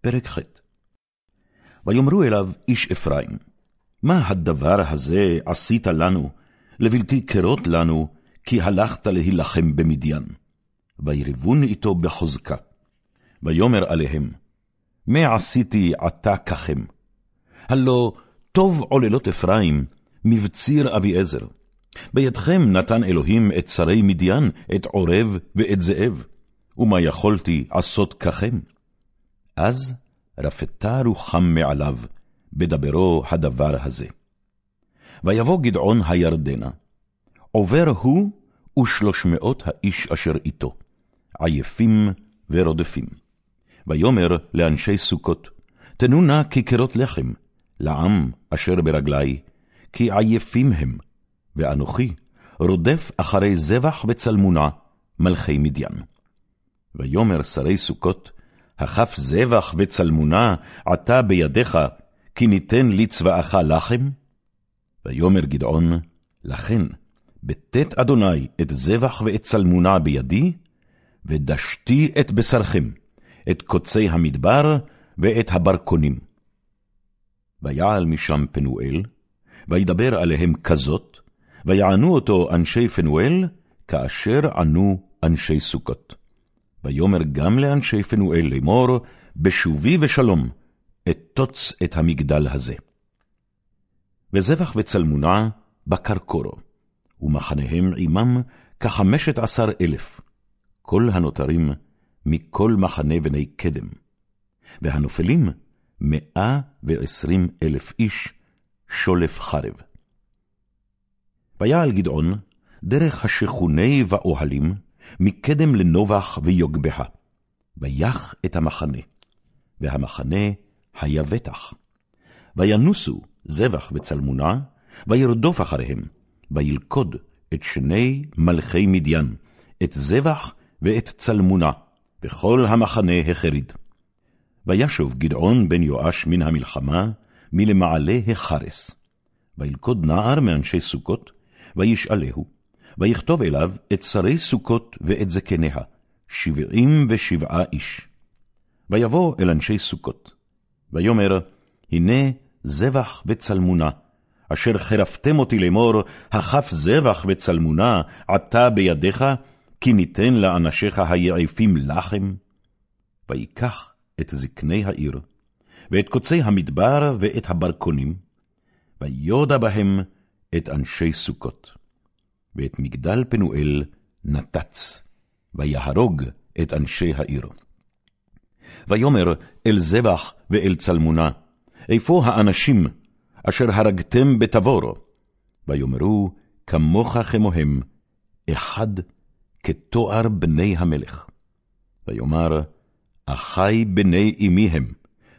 פרק ח' ויאמרו אליו איש אפרים, מה הדבר הזה עשית לנו, לבלתי קרות לנו, כי הלכת להילחם במדיין? ויריבון איתו בחוזקה. ויאמר עליהם, מה עשיתי עתה ככם? הלא טוב עוללות אפרים, מבציר אביעזר. בידכם נתן אלוהים את שרי מדיין, את עורב ואת זאב, ומה יכולתי עשות ככם? אז רפתה רוחם מעליו, בדברו הדבר הזה. ויבוא גדעון הירדנה, עובר הוא ושלוש מאות האיש אשר איתו, עייפים ורודפים. ויאמר לאנשי סוכות, תנו נא כיכרות לחם, לעם אשר ברגלי, כי עייפים הם, ואנוכי רודף אחרי זבח וצלמונה, מלכי מדיין. ויאמר שרי סוכות, הכף זבח וצלמונה עתה בידיך, כי ניתן לי צבאך לחם? ויאמר גדעון, לכן, בתת אדוני את זבח ואת צלמונה בידי, ודשתי את בשרכם, את קוצי המדבר ואת הברקונים. ויעל משם פנואל, וידבר עליהם כזאת, ויענו אותו אנשי פנואל, כאשר ענו אנשי סוכות. ויאמר גם לאנשי פנואל לאמור, בשובי ושלום, אתוץ את המגדל הזה. וזבח וצלמונה בקרקורו, ומחניהם עמם כחמשת עשר אלף, כל הנותרים מכל מחנה בני קדם, והנופלים מאה ועשרים אלף איש, שולף חרב. ויעל גדעון, דרך השכוני ואוהלים, מקדם לנובח ויוגבחה, ויח את המחנה, והמחנה היה בטח. וינוסו זבח וצלמונה, וירדוף אחריהם, וילכוד את שני מלכי מדיין, את זבח ואת צלמונה, וכל המחנה החריד. וישוב גדעון בן יואש מן המלחמה, מלמעלה החרס. וילכוד נער מאנשי סוכות, וישאלהו, ויכתוב אליו את שרי סוכות ואת זקניה, שבעים ושבעה איש. ויבוא אל אנשי סוכות, ויאמר, הנה זבח וצלמונה, אשר חרפתם אותי לאמור, הכף זבח וצלמונה עתה בידיך, כי ניתן לאנשיך היעפים לחם. ויקח את זקני העיר, ואת קוצי המדבר ואת הברקונים, ויודע בהם את אנשי סוכות. ואת מגדל פנואל נתץ, ויהרוג את אנשי העיר. ויאמר אל זבח ואל צלמונה, איפה האנשים אשר הרגתם בתבור? ויאמרו, כמוך כמוהם, אחד כתואר בני המלך. ויאמר, אחי בני אמי הם,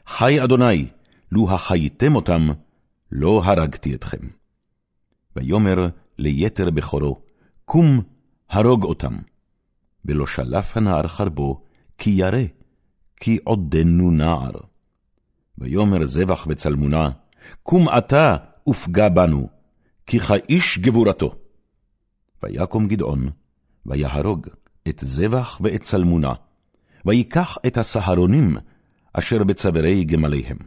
חי אדוני, לו החייתם אותם, לא הרגתי אתכם. ויאמר ליתר בכורו, קום הרוג אותם. ולא שלף הנער חרבו, כי ירא, כי עודנו נער. ויאמר זבח וצלמונה, קום אתה ופגע בנו, כי כאיש גבורתו. ויקום גדעון, ויהרוג את זבח ואת צלמונה, ויקח את הסהרונים אשר בצווארי גמליהם.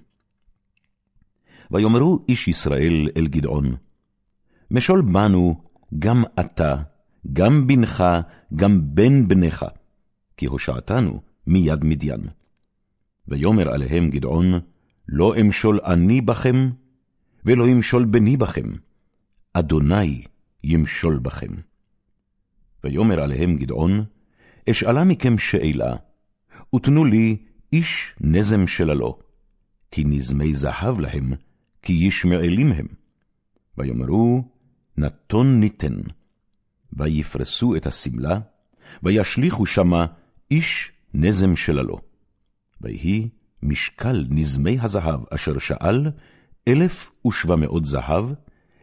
ויאמרו איש ישראל אל גדעון, משול בנו גם אתה, גם בנך, גם בן בנך, כי הושעתנו מיד מדיין. ויאמר עליהם גדעון, לא אמשול אני בכם, ולא ימשול בני בכם, אדוני ימשול בכם. ויאמר עליהם גדעון, אשאלה מכם שאלה, ותנו לי איש נזם שללו, כי נזמי זהב להם, כי ישמעאלים הם. ויאמרו, נתון ניתן. ויפרסו את השמלה, וישליכו שמה איש נזם שללו. ויהי משקל נזמי הזהב אשר שאל, אלף ושבע מאות זהב,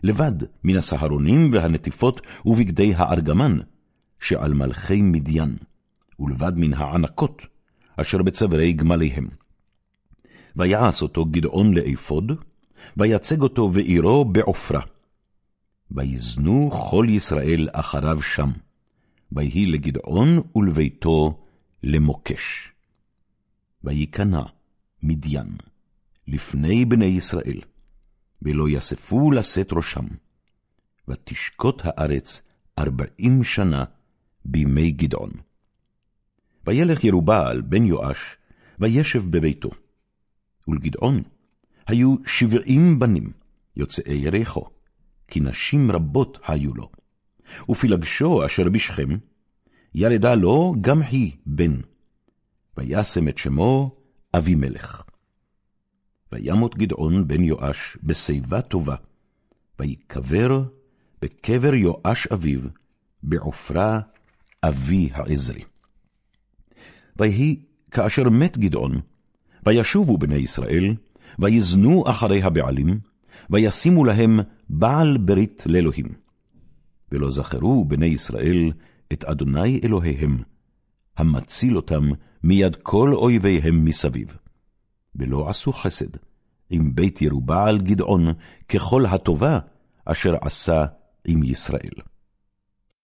לבד מן הסהרונים והנטיפות ובגדי הארגמן, שעל מלכי מדיין, ולבד מן הענקות, אשר בצווארי גמליהם. ויעש אותו גדעון לאפוד, ויצג אותו ועירו בעופרה. ויזנו כל ישראל אחריו שם, ויהי לגדעון ולביתו למוקש. וייכנע מדיין, לפני בני ישראל, ולא יספו לשאת ראשם. ותשקוט הארץ ארבעים שנה בימי גדעון. וילך ירובעל בן יואש, וישב בביתו. ולגדעון היו שבעים בנים, יוצאי ירחו, כי נשים רבות היו לו. ופילגשו אשר בשכם, ילדה לו גם היא בן, וישם את שמו אבימלך. וימות גדעון בן יואש בשיבה טובה, ויקבר בקבר יואש אביו, בעופרה אבי העזרי. ויהי כאשר מת גדעון, וישובו בני ישראל, ויזנו אחרי הבעלים, וישימו להם בעל ברית לאלוהים. ולא זכרו בני ישראל את אדוני אלוהיהם, המציל אותם מיד כל אויביהם מסביב. ולא עשו חסד עם בית ירובעל גדעון ככל הטובה אשר עשה עם ישראל.